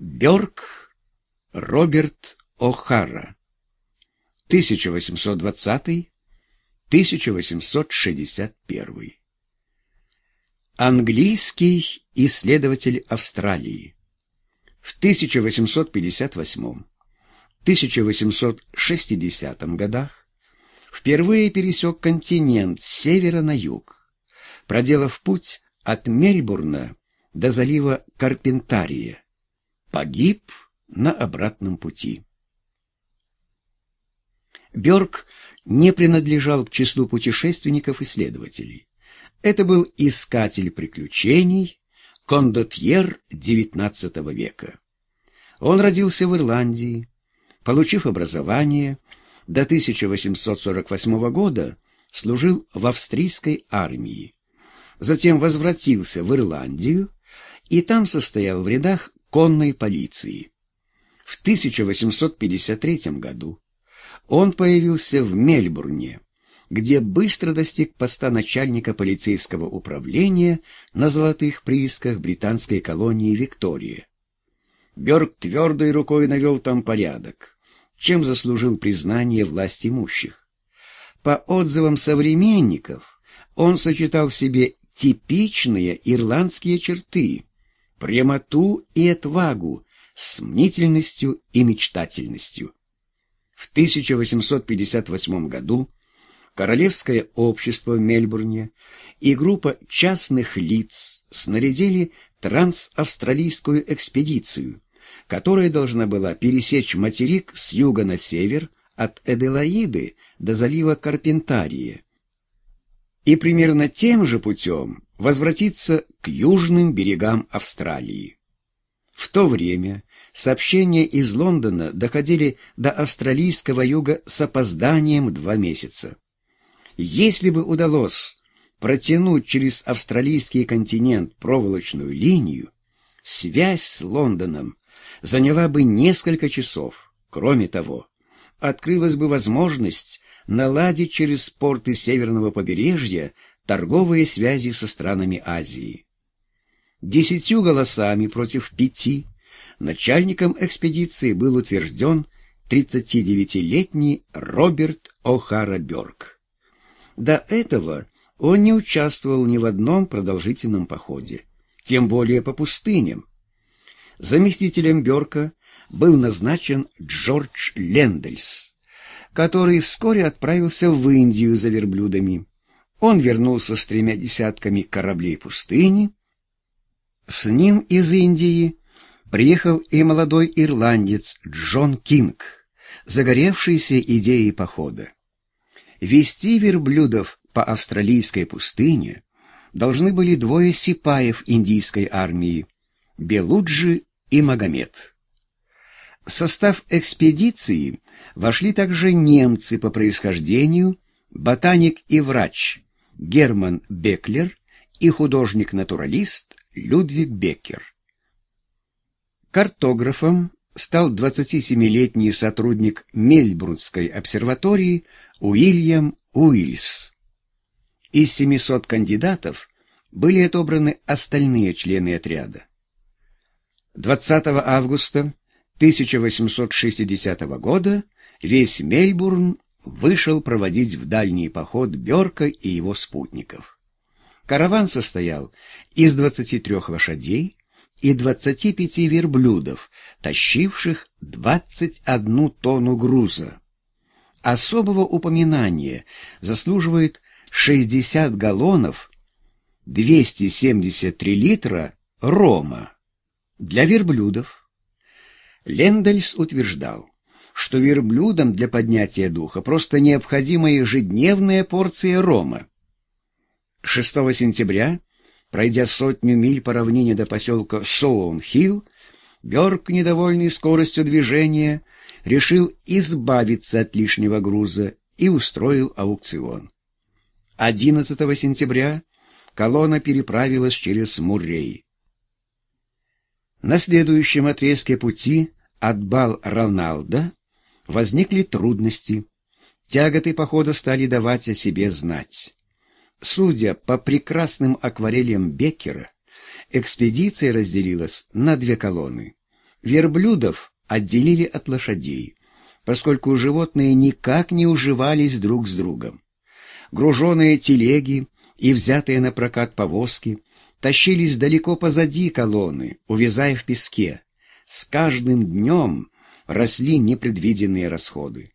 Бёрк Роберт О'Хара. 1820-1861 Английский исследователь Австралии. В 1858-1860 годах впервые пересек континент с севера на юг, проделав путь от Мельбурна до залива Карпентария погиб на обратном пути. Бёрк не принадлежал к числу путешественников-исследователей. Это был искатель приключений, кондотьер XIX века. Он родился в Ирландии, получив образование, до 1848 года служил в австрийской армии. Затем возвратился в Ирландию и там состоял в рядах конной полиции. В 1853 году он появился в Мельбурне, где быстро достиг поста начальника полицейского управления на золотых приисках британской колонии Виктория. Бёрк твердой рукой навел там порядок, чем заслужил признание власть имущих. По отзывам современников, он сочетал в себе типичные ирландские черты, прямоту и отвагу, с мнительностью и мечтательностью. В 1858 году Королевское общество в Мельбурне и группа частных лиц снарядили трансавстралийскую экспедицию, которая должна была пересечь материк с юга на север от Эделаиды до залива Карпентария и примерно тем же путем возвратиться к южным берегам Австралии. В то время сообщения из Лондона доходили до австралийского юга с опозданием два месяца. Если бы удалось протянуть через австралийский континент проволочную линию, связь с Лондоном заняла бы несколько часов. Кроме того, открылась бы возможность наладить через порты северного побережья торговые связи со странами Азии. Десятью голосами против пяти начальником экспедиции был утвержден 39-летний Роберт О'Хара Бёрк. До этого он не участвовал ни в одном продолжительном походе, тем более по пустыням. Заместителем Бёрка был назначен Джордж Лендельс, который вскоре отправился в Индию за верблюдами. Он вернулся с тремя десятками кораблей пустыни. С ним из Индии приехал и молодой ирландец Джон Кинг, загоревшийся идеей похода. Вести верблюдов по австралийской пустыне должны были двое сипаев индийской армии — Белуджи и Магомед. В состав экспедиции вошли также немцы по происхождению, ботаник и врач Герман Беклер и художник-натуралист Людвиг Беккер. Картографом стал 27-летний сотрудник Мельбурнской обсерватории Уильям Уильс. Из 700 кандидатов были отобраны остальные члены отряда. 20 августа 1860 года весь Мельбурн вышел проводить в дальний поход Берка и его спутников. Караван состоял из 23 лошадей и 25 верблюдов, тащивших 21 тонну груза. Особого упоминания заслуживает 60 галлонов, 273 литра рома для верблюдов. Лендельс утверждал, что верблюдам для поднятия духа просто необходима ежедневная порция рома. 6 сентября, пройдя сотню миль по равнине до поселка Соун-Хилл, Бёрк, недовольный скоростью движения, решил избавиться от лишнего груза и устроил аукцион. 11 сентября колонна переправилась через Муррей. На следующем отрезке пути от Бал-Роналда возникли трудности. Тяготы похода стали давать о себе знать. Судя по прекрасным акварелям Беккера, экспедиция разделилась на две колонны. Верблюдов отделили от лошадей, поскольку животные никак не уживались друг с другом. Груженные телеги и взятые на прокат повозки тащились далеко позади колонны, увязая в песке. С каждым днем росли непредвиденные расходы.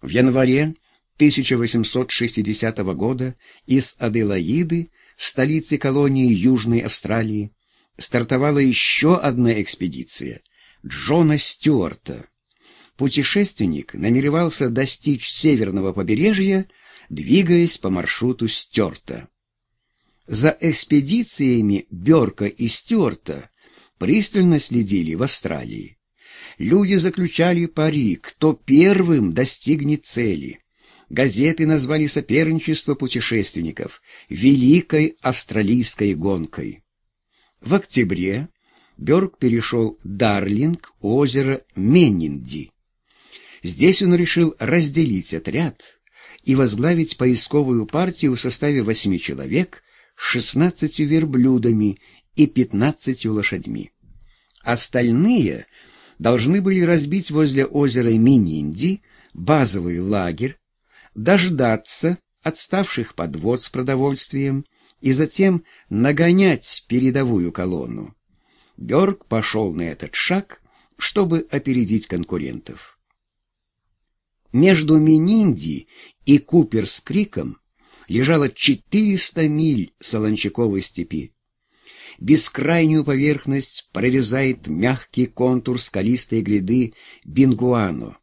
В январе 1860 года из Аделаиды, столицы колонии Южной Австралии, стартовала еще одна экспедиция Джона Стюарта. Путешественник намеревался достичь северного побережья, двигаясь по маршруту Стюарта. За экспедициями Бёрка и Стюарта пристально следили в Австралии. Люди заключали пари, кто первым достигнет цели. Газеты назвали соперничество путешественников «Великой австралийской гонкой». В октябре Бёрк перешел Дарлинг, озеро Меннинди. Здесь он решил разделить отряд и возглавить поисковую партию в составе восьми человек, шестнадцатью верблюдами и пятнадцатью лошадьми. Остальные должны были разбить возле озера Мининди базовый лагерь, дождаться отставших подвод с продовольствием и затем нагонять передовую колонну. Бёрк пошел на этот шаг, чтобы опередить конкурентов. Между Мининди и Куперс-Криком лежало 400 миль солончаковой степи. Бескрайнюю поверхность прорезает мягкий контур скалистой гряды Бингуано,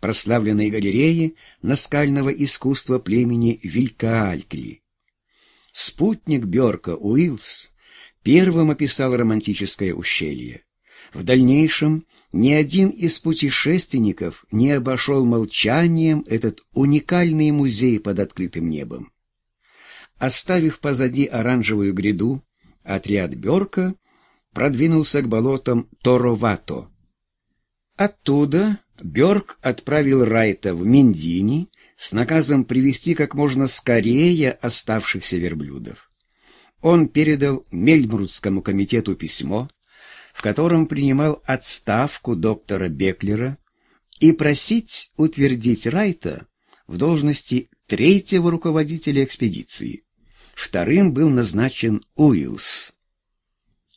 прославленной галереи наскального искусства племени Вилькаалькли. Спутник Бёрка Уилс первым описал романтическое ущелье. В дальнейшем ни один из путешественников не обошел молчанием этот уникальный музей под открытым небом. Оставив позади оранжевую гряду, отряд Берка продвинулся к болотам Торовато. Оттуда Бёрк отправил Райта в Миндини с наказом привести как можно скорее оставшихся верблюдов. Он передал Мельмрудскому комитету письмо, в котором принимал отставку доктора Беклера и просить утвердить Райта в должности третьего руководителя экспедиции. Вторым был назначен Уилс.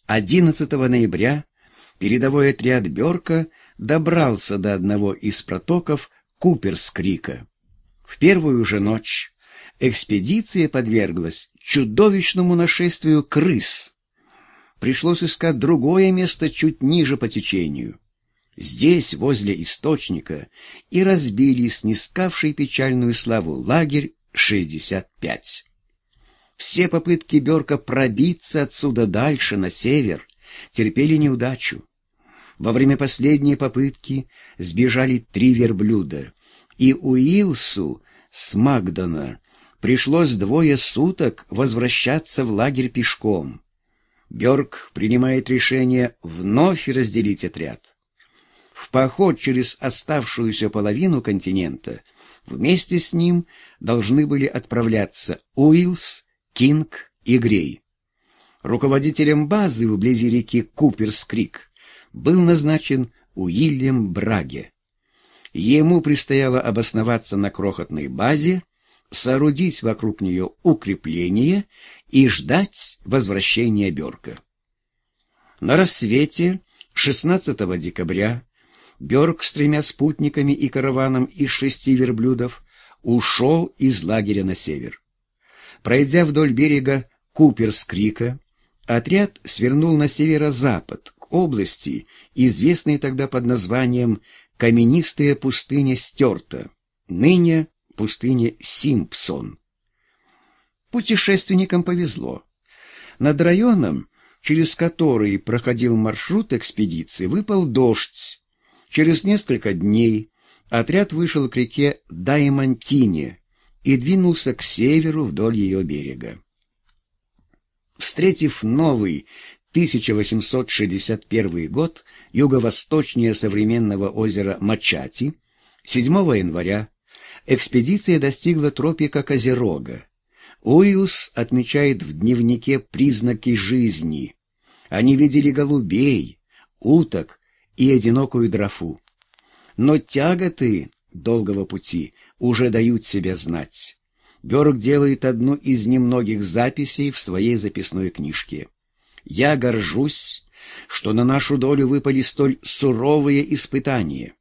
11 ноября передовой отряд Бёрка добрался до одного из протоков Куперскрика. В первую же ночь экспедиция подверглась чудовищному нашествию крыс. Пришлось искать другое место чуть ниже по течению. Здесь, возле источника, и разбили снискавший печальную славу лагерь 65. Все попытки Берка пробиться отсюда дальше, на север, терпели неудачу. Во время последней попытки сбежали три верблюда, и Уилсу с Магдона пришлось двое суток возвращаться в лагерь пешком. Бёрк принимает решение вновь разделить отряд. В поход через оставшуюся половину континента вместе с ним должны были отправляться Уилс Кинг и Грей. Руководителем базы вблизи реки Куперс-Крик был назначен Уильям Браге. Ему предстояло обосноваться на крохотной базе, соорудить вокруг нее укрепление и ждать возвращения Бёрка. На рассвете 16 декабря Бёрк с тремя спутниками и караваном из шести верблюдов ушел из лагеря на север. Пройдя вдоль берега Куперскрика, отряд свернул на северо-запад, области, известной тогда под названием «Каменистая пустыня Стерта», ныне пустыня Симпсон. Путешественникам повезло. Над районом, через который проходил маршрут экспедиции, выпал дождь. Через несколько дней отряд вышел к реке Даймонтине, и двинулся к северу вдоль ее берега. Встретив новый 1861 год, юго-восточнее современного озера Мачати, 7 января экспедиция достигла тропика Козерога. Уилс отмечает в дневнике признаки жизни. Они видели голубей, уток и одинокую дрофу. Но тяготы долгого пути уже дают себе знать. Бёрк делает одну из немногих записей в своей записной книжке. Я горжусь, что на нашу долю выпали столь суровые испытания.